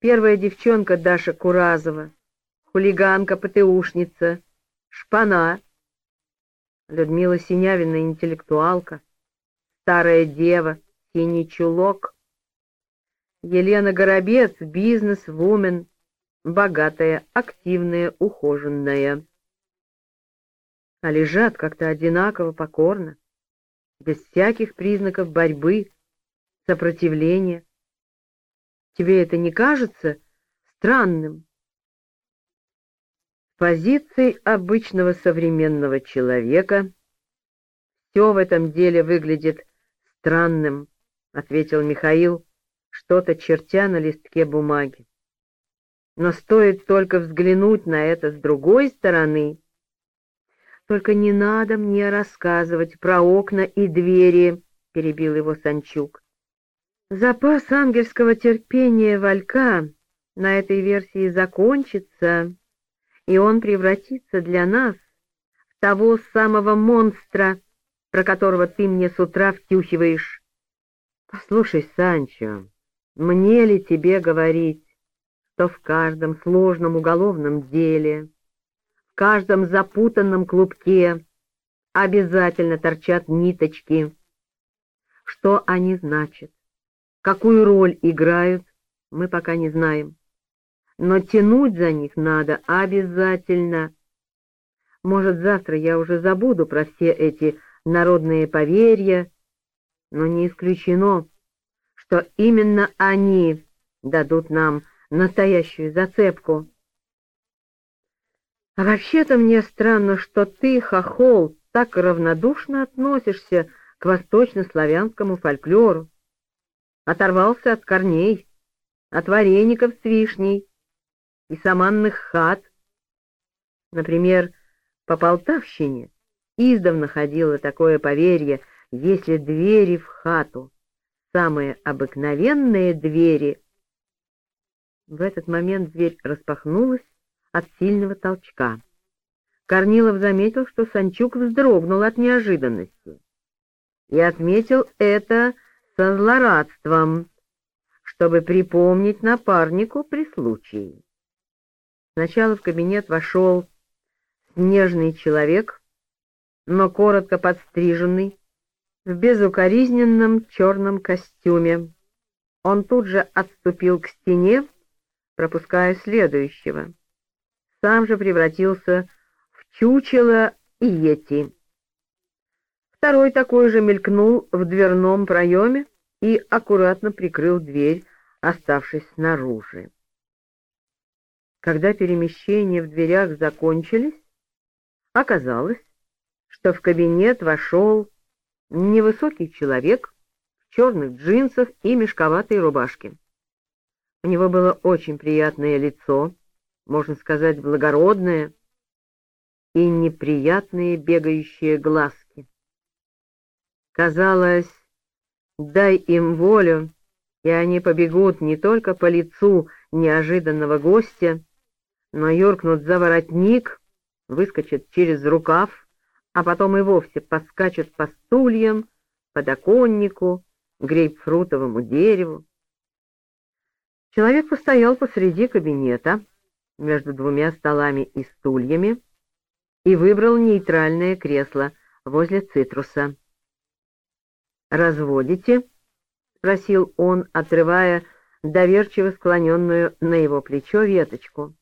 Первая девчонка Даша Куразова, хулиганка-ПТУшница, шпана. Людмила Синявина интеллектуалка, старая дева, синий чулок. Елена Горобец, бизнес-вумен, богатая, активная, ухоженная. А лежат как-то одинаково покорно, без всяких признаков борьбы, сопротивления. Тебе это не кажется странным? С позиции обычного современного человека все в этом деле выглядит странным, — ответил Михаил, что-то чертя на листке бумаги. Но стоит только взглянуть на это с другой стороны. Только не надо мне рассказывать про окна и двери, — перебил его Санчук. Запас ангельского терпения Валька на этой версии закончится, и он превратится для нас в того самого монстра, про которого ты мне с утра втюхиваешь. Послушай, Санчо, мне ли тебе говорить, что в каждом сложном уголовном деле, в каждом запутанном клубке обязательно торчат ниточки? Что они значат? Какую роль играют, мы пока не знаем. Но тянуть за них надо обязательно. Может, завтра я уже забуду про все эти народные поверья, но не исключено, что именно они дадут нам настоящую зацепку. А вообще-то мне странно, что ты, хохол, так равнодушно относишься к восточнославянскому фольклору оторвался от корней, от вареников с вишней и саманных хат. Например, по Полтавщине издавна ходило такое поверье, если двери в хату, самые обыкновенные двери. В этот момент дверь распахнулась от сильного толчка. Корнилов заметил, что Санчук вздрогнул от неожиданности. И отметил это со злорадством, чтобы припомнить напарнику при случае. Сначала в кабинет вошел снежный человек, но коротко подстриженный, в безукоризненном черном костюме. Он тут же отступил к стене, пропуская следующего. Сам же превратился в чучело и йети. Второй такой же мелькнул в дверном проеме и аккуратно прикрыл дверь, оставшись снаружи. Когда перемещения в дверях закончились, оказалось, что в кабинет вошел невысокий человек в черных джинсах и мешковатой рубашке. У него было очень приятное лицо, можно сказать, благородное, и неприятные бегающие глазки. Казалось, дай им волю, и они побегут не только по лицу неожиданного гостя, но юркнут за воротник, выскочат через рукав, а потом и вовсе поскачут по стульям, подоконнику, грейпфрутовому дереву. Человек постоял посреди кабинета, между двумя столами и стульями, и выбрал нейтральное кресло возле цитруса. «Разводите?» — спросил он, отрывая доверчиво склоненную на его плечо веточку.